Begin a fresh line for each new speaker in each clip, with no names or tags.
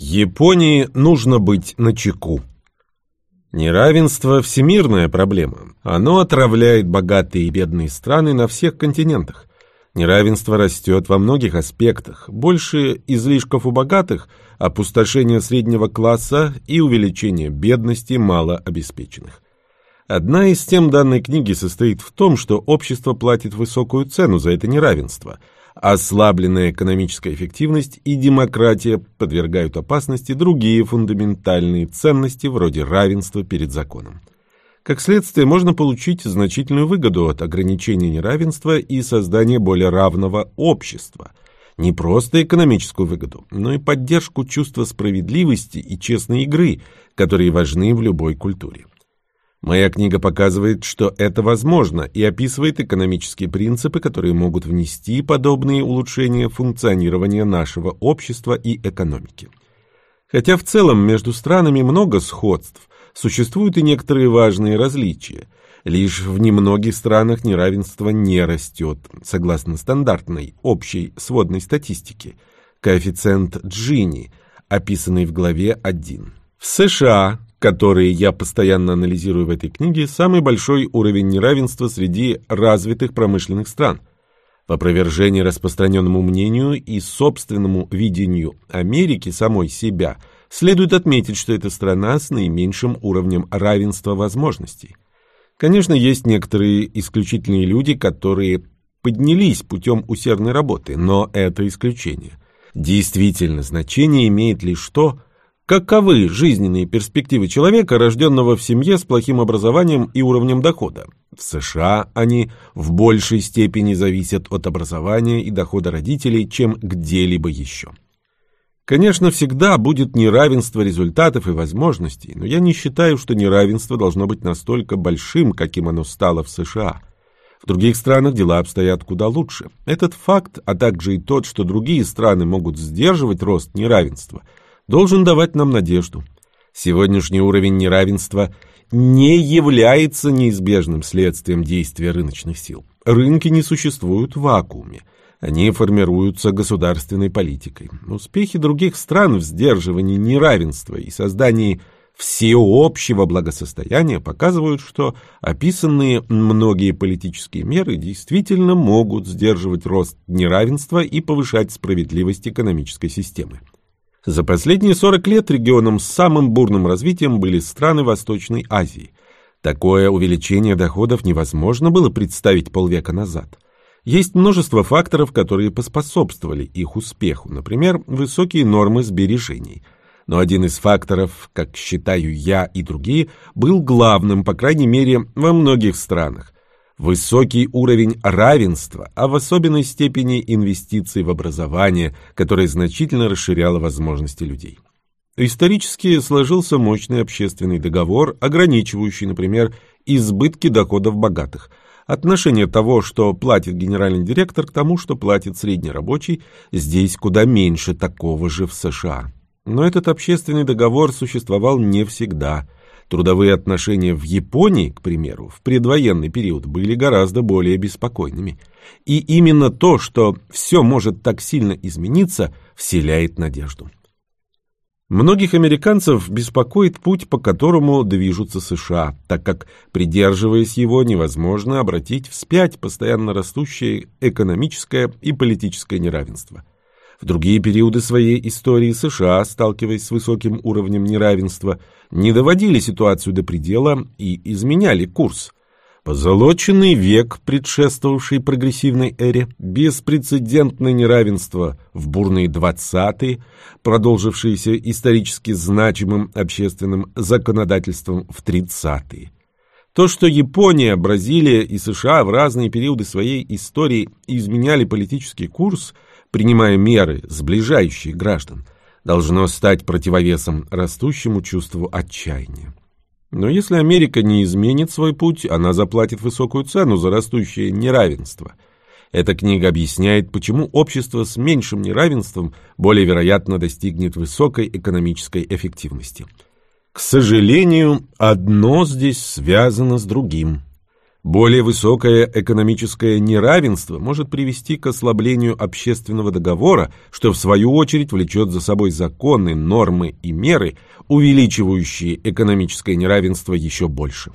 Японии нужно быть начеку. Неравенство – всемирная проблема. Оно отравляет богатые и бедные страны на всех континентах. Неравенство растет во многих аспектах. Больше излишков у богатых, опустошение среднего класса и увеличение бедности малообеспеченных. Одна из тем данной книги состоит в том, что общество платит высокую цену за это неравенство – Ослабленная экономическая эффективность и демократия подвергают опасности другие фундаментальные ценности вроде равенства перед законом. Как следствие, можно получить значительную выгоду от ограничения неравенства и создания более равного общества. Не просто экономическую выгоду, но и поддержку чувства справедливости и честной игры, которые важны в любой культуре. Моя книга показывает, что это возможно, и описывает экономические принципы, которые могут внести подобные улучшения функционирования нашего общества и экономики. Хотя в целом между странами много сходств, существуют и некоторые важные различия. Лишь в немногих странах неравенство не растет, согласно стандартной общей сводной статистике, коэффициент Джини, описанный в главе 1. В США которые я постоянно анализирую в этой книге, самый большой уровень неравенства среди развитых промышленных стран. В опровержении распространенному мнению и собственному видению Америки самой себя следует отметить, что это страна с наименьшим уровнем равенства возможностей. Конечно, есть некоторые исключительные люди, которые поднялись путем усердной работы, но это исключение. Действительно, значение имеет лишь то, Каковы жизненные перспективы человека, рожденного в семье с плохим образованием и уровнем дохода? В США они в большей степени зависят от образования и дохода родителей, чем где-либо еще. Конечно, всегда будет неравенство результатов и возможностей, но я не считаю, что неравенство должно быть настолько большим, каким оно стало в США. В других странах дела обстоят куда лучше. Этот факт, а также и тот, что другие страны могут сдерживать рост неравенства – должен давать нам надежду. Сегодняшний уровень неравенства не является неизбежным следствием действия рыночных сил. Рынки не существуют в вакууме. Они формируются государственной политикой. Успехи других стран в сдерживании неравенства и создании всеобщего благосостояния показывают, что описанные многие политические меры действительно могут сдерживать рост неравенства и повышать справедливость экономической системы. За последние 40 лет регионом с самым бурным развитием были страны Восточной Азии. Такое увеличение доходов невозможно было представить полвека назад. Есть множество факторов, которые поспособствовали их успеху, например, высокие нормы сбережений. Но один из факторов, как считаю я и другие, был главным, по крайней мере, во многих странах высокий уровень равенства, а в особенной степени инвестиций в образование, которое значительно расширяло возможности людей. Исторически сложился мощный общественный договор, ограничивающий, например, избытки доходов богатых. Отношение того, что платит генеральный директор, к тому, что платит средний рабочий, здесь куда меньше такого же в США. Но этот общественный договор существовал не всегда – Трудовые отношения в Японии, к примеру, в предвоенный период были гораздо более беспокойными. И именно то, что все может так сильно измениться, вселяет надежду. Многих американцев беспокоит путь, по которому движутся США, так как, придерживаясь его, невозможно обратить вспять постоянно растущее экономическое и политическое неравенство. В другие периоды своей истории США, сталкиваясь с высоким уровнем неравенства, не доводили ситуацию до предела и изменяли курс. Позолоченный век, предшествовавший прогрессивной эре, беспрецедентное неравенство в бурные двадцатые, продолжившиеся исторически значимым общественным законодательством в тридцатые. То, что Япония, Бразилия и США в разные периоды своей истории изменяли политический курс – принимая меры, сближающие граждан, должно стать противовесом растущему чувству отчаяния. Но если Америка не изменит свой путь, она заплатит высокую цену за растущее неравенство. Эта книга объясняет, почему общество с меньшим неравенством более вероятно достигнет высокой экономической эффективности. К сожалению, одно здесь связано с другим – Более высокое экономическое неравенство может привести к ослаблению общественного договора, что в свою очередь влечет за собой законы, нормы и меры, увеличивающие экономическое неравенство еще больше.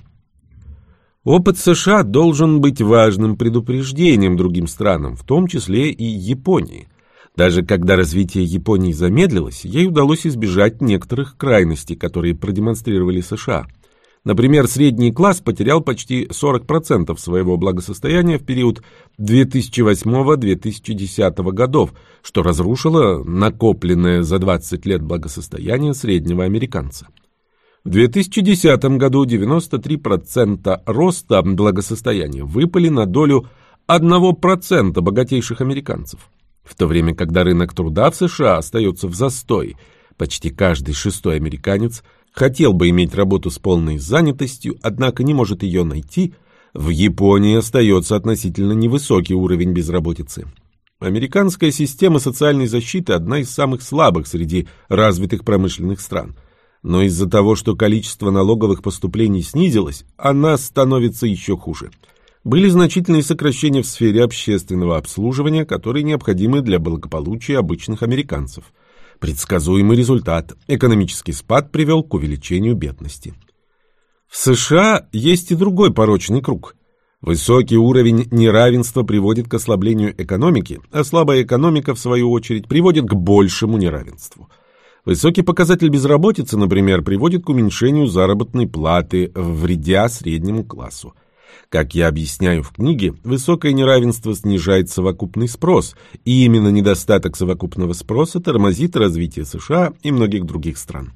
Опыт США должен быть важным предупреждением другим странам, в том числе и Японии. Даже когда развитие Японии замедлилось, ей удалось избежать некоторых крайностей, которые продемонстрировали США – Например, средний класс потерял почти 40% своего благосостояния в период 2008-2010 годов, что разрушило накопленное за 20 лет благосостояние среднего американца. В 2010 году 93% роста благосостояния выпали на долю 1% богатейших американцев. В то время, когда рынок труда в США остается в застой, почти каждый шестой американец – хотел бы иметь работу с полной занятостью, однако не может ее найти, в Японии остается относительно невысокий уровень безработицы. Американская система социальной защиты одна из самых слабых среди развитых промышленных стран. Но из-за того, что количество налоговых поступлений снизилось, она становится еще хуже. Были значительные сокращения в сфере общественного обслуживания, которые необходимы для благополучия обычных американцев – Предсказуемый результат – экономический спад привел к увеличению бедности. В США есть и другой порочный круг. Высокий уровень неравенства приводит к ослаблению экономики, а слабая экономика, в свою очередь, приводит к большему неравенству. Высокий показатель безработицы, например, приводит к уменьшению заработной платы, вредя среднему классу. Как я объясняю в книге, высокое неравенство снижает совокупный спрос, и именно недостаток совокупного спроса тормозит развитие США и многих других стран.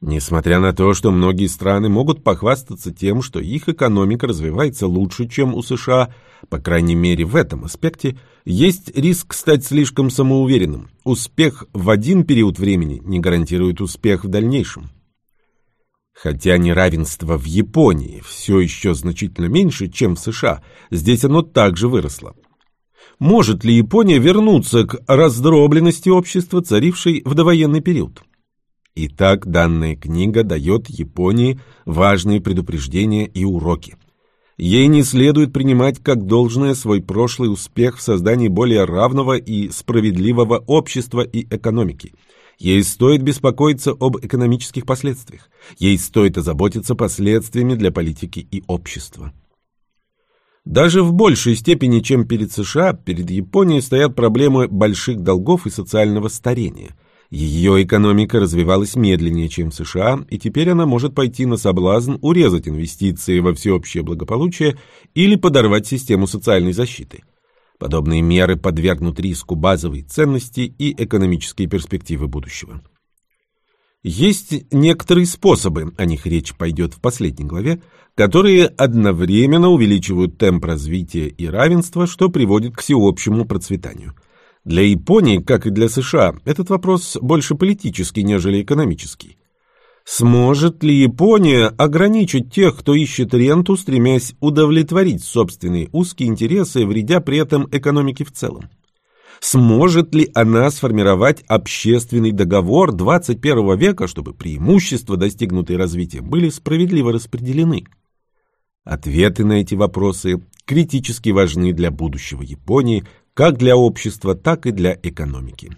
Несмотря на то, что многие страны могут похвастаться тем, что их экономика развивается лучше, чем у США, по крайней мере в этом аспекте, есть риск стать слишком самоуверенным. Успех в один период времени не гарантирует успех в дальнейшем. Хотя неравенство в Японии все еще значительно меньше, чем в США, здесь оно также выросло. Может ли Япония вернуться к раздробленности общества, царившей в довоенный период? Итак, данная книга дает Японии важные предупреждения и уроки. Ей не следует принимать как должное свой прошлый успех в создании более равного и справедливого общества и экономики – Ей стоит беспокоиться об экономических последствиях. Ей стоит озаботиться последствиями для политики и общества. Даже в большей степени, чем перед США, перед Японией стоят проблемы больших долгов и социального старения. Ее экономика развивалась медленнее, чем в США, и теперь она может пойти на соблазн урезать инвестиции во всеобщее благополучие или подорвать систему социальной защиты. Подобные меры подвергнут риску базовые ценности и экономические перспективы будущего. Есть некоторые способы, о них речь пойдет в последней главе, которые одновременно увеличивают темп развития и равенства, что приводит к всеобщему процветанию. Для Японии, как и для США, этот вопрос больше политический, нежели экономический. Сможет ли Япония ограничить тех, кто ищет ренту, стремясь удовлетворить собственные узкие интересы, вредя при этом экономике в целом? Сможет ли она сформировать общественный договор 21 века, чтобы преимущества, достигнутые развитием, были справедливо распределены? Ответы на эти вопросы критически важны для будущего Японии, как для общества, так и для экономики.